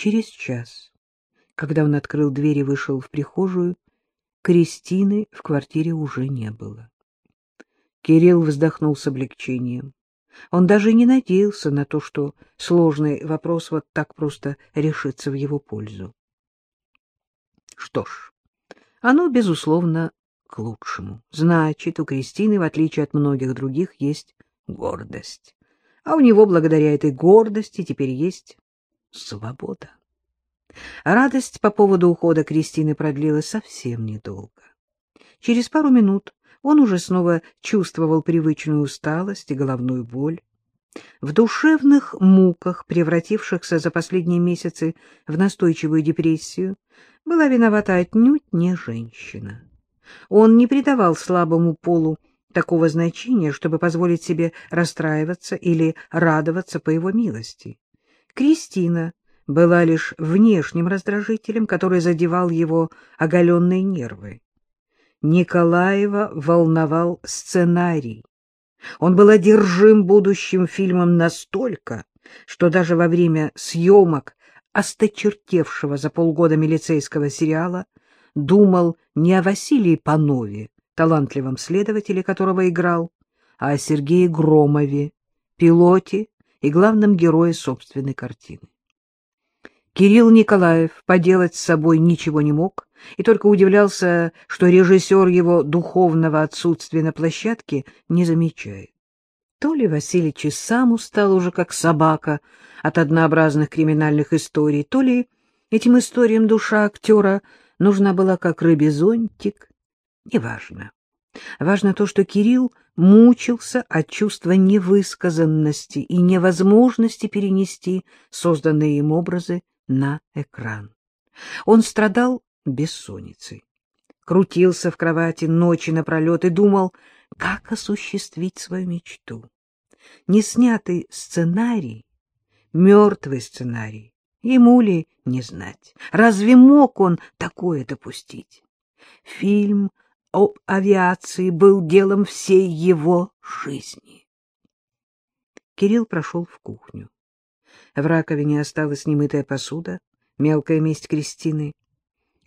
Через час, когда он открыл дверь и вышел в прихожую, Кристины в квартире уже не было. Кирилл вздохнул с облегчением. Он даже не надеялся на то, что сложный вопрос вот так просто решится в его пользу. Что ж, оно, безусловно, к лучшему. Значит, у Кристины, в отличие от многих других, есть гордость. А у него, благодаря этой гордости, теперь есть свобода. Радость по поводу ухода Кристины продлилась совсем недолго. Через пару минут он уже снова чувствовал привычную усталость и головную боль. В душевных муках, превратившихся за последние месяцы в настойчивую депрессию, была виновата отнюдь не женщина. Он не придавал слабому полу такого значения, чтобы позволить себе расстраиваться или радоваться по его милости. Кристина была лишь внешним раздражителем, который задевал его оголенные нервы. Николаева волновал сценарий. Он был одержим будущим фильмом настолько, что даже во время съемок осточертевшего за полгода милицейского сериала думал не о Василии Панове, талантливом следователе, которого играл, а о Сергее Громове, пилоте и главном герое собственной картины. Кирилл Николаев поделать с собой ничего не мог и только удивлялся, что режиссер его духовного отсутствия на площадке не замечает. То ли Василич и сам устал уже как собака от однообразных криминальных историй, то ли этим историям душа актера нужна была как рыбий зонтик. Неважно. Важно то, что Кирилл мучился от чувства невысказанности и невозможности перенести созданные им образы на экран. Он страдал бессонницей, крутился в кровати ночи напролет и думал, как осуществить свою мечту. Неснятый сценарий, мертвый сценарий, ему ли не знать? Разве мог он такое допустить? Фильм об авиации был делом всей его жизни. Кирилл прошел в кухню. В раковине осталась немытая посуда, мелкая месть Кристины.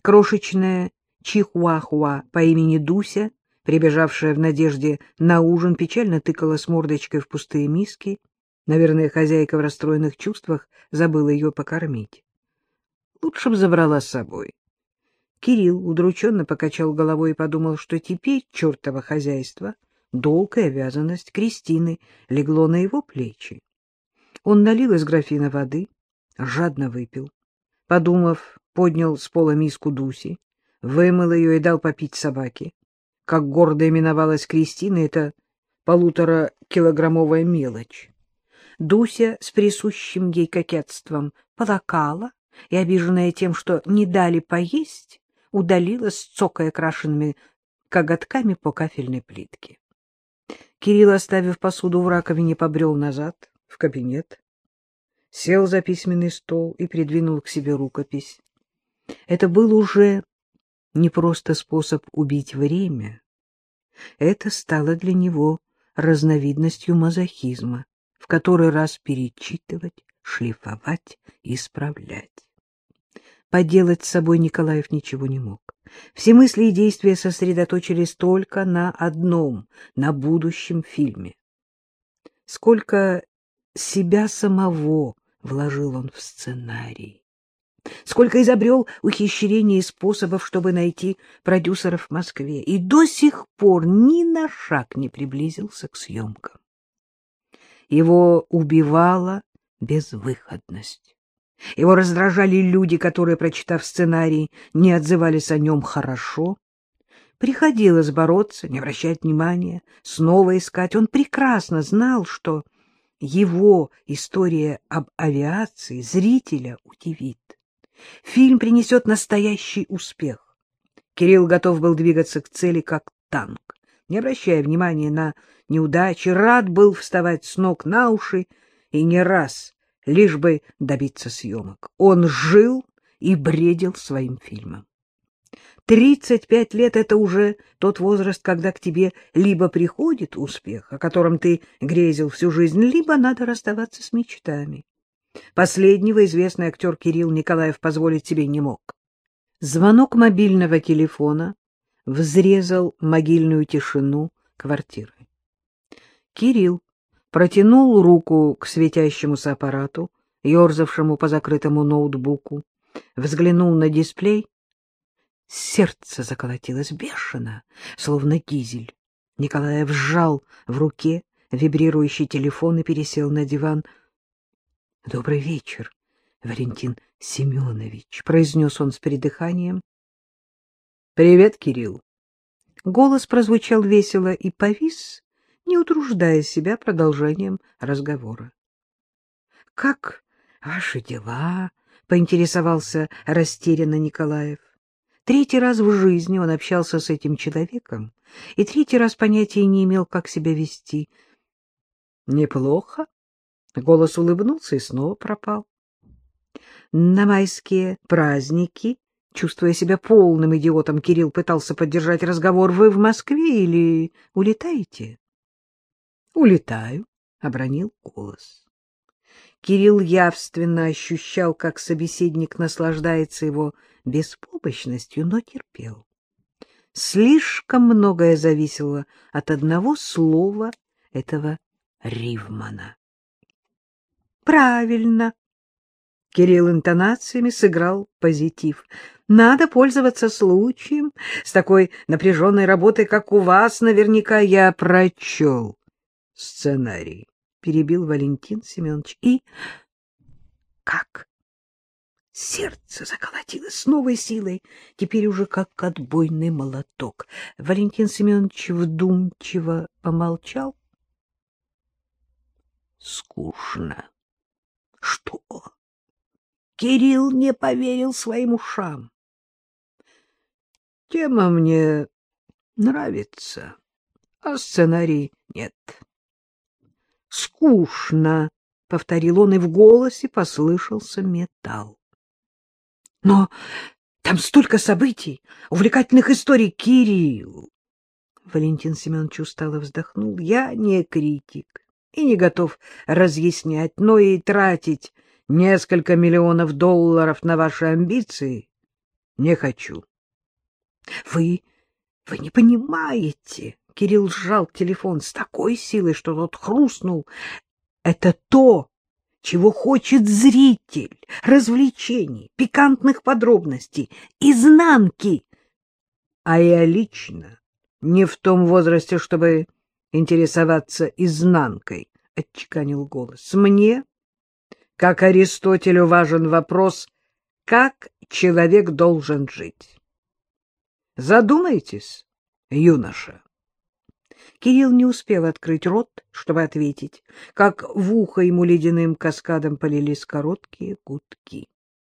Крошечная чихуахуа по имени Дуся, прибежавшая в надежде на ужин, печально тыкала с мордочкой в пустые миски. Наверное, хозяйка в расстроенных чувствах забыла ее покормить. Лучше б забрала с собой. Кирилл удрученно покачал головой и подумал, что теперь чертово хозяйство, долг и обязанность Кристины легло на его плечи. Он налил из графина воды, жадно выпил. Подумав, поднял с пола миску Дуси, вымыл ее и дал попить собаке. Как гордо именовалась Кристина, это полуторакилограммовая мелочь. Дуся с присущим ей кокетством полакала и, обиженная тем, что не дали поесть, удалилась, цокая крашенными коготками по кафельной плитке. Кирилл, оставив посуду в раковине, побрел назад в кабинет, сел за письменный стол и придвинул к себе рукопись. Это был уже не просто способ убить время. Это стало для него разновидностью мазохизма, в который раз перечитывать, шлифовать, исправлять. Поделать с собой Николаев ничего не мог. Все мысли и действия сосредоточились только на одном, на будущем фильме. Сколько себя самого вложил он в сценарий. Сколько изобрел ухищрений и способов, чтобы найти продюсеров в Москве, и до сих пор ни на шаг не приблизился к съемкам. Его убивала безвыходность. Его раздражали люди, которые, прочитав сценарий, не отзывались о нем хорошо. Приходилось бороться, не обращать внимания, снова искать. Он прекрасно знал, что его история об авиации зрителя удивит. Фильм принесет настоящий успех. Кирилл готов был двигаться к цели как танк, не обращая внимания на неудачи, рад был вставать с ног на уши и не раз, лишь бы добиться съемок. Он жил и бредил своим фильмом. Тридцать пять лет — это уже тот возраст, когда к тебе либо приходит успех, о котором ты грезил всю жизнь, либо надо расставаться с мечтами. Последнего известный актер Кирилл Николаев позволить себе не мог. Звонок мобильного телефона взрезал могильную тишину квартиры. Кирилл протянул руку к светящемуся аппарату, ерзавшему по закрытому ноутбуку, взглянул на дисплей. Сердце заколотилось бешено, словно дизель. Николаев сжал в руке вибрирующий телефон и пересел на диван. — Добрый вечер, Валентин Семенович, — произнес он с придыханием. — Привет, Кирилл. Голос прозвучал весело и повис, не утруждая себя продолжением разговора. — Как ваши дела? — поинтересовался растерянно Николаев. Третий раз в жизни он общался с этим человеком, и третий раз понятия не имел, как себя вести. — Неплохо. Голос улыбнулся и снова пропал. На майские праздники, чувствуя себя полным идиотом, Кирилл пытался поддержать разговор. — Вы в Москве или улетаете? — Улетаю, — обронил голос. Кирилл явственно ощущал, как собеседник наслаждается его беспомощностью, но терпел. Слишком многое зависело от одного слова этого Ривмана. «Правильно!» Кирилл интонациями сыграл позитив. «Надо пользоваться случаем. С такой напряженной работой, как у вас, наверняка я прочел сценарий», — перебил Валентин Семенович. «И как?» Сердце заколотилось с новой силой, теперь уже как отбойный молоток. Валентин Семенович вдумчиво помолчал. Скучно. Что? Кирилл не поверил своим ушам. Тема мне нравится, а сценарий нет. Скучно, — повторил он, и в голосе послышался металл. Но там столько событий, увлекательных историй. Кирилл! Валентин Семенович устало вздохнул. Я не критик и не готов разъяснять, но и тратить несколько миллионов долларов на ваши амбиции не хочу. Вы... вы не понимаете. Кирилл сжал телефон с такой силой, что тот хрустнул. Это то, чего хочет зритель, развлечений, пикантных подробностей, изнанки. А я лично не в том возрасте, чтобы интересоваться изнанкой, — отчеканил голос. Мне, как Аристотелю, важен вопрос, как человек должен жить. Задумайтесь, юноша. Кирилл не успел открыть рот, чтобы ответить, как в ухо ему ледяным каскадом полились короткие гудки.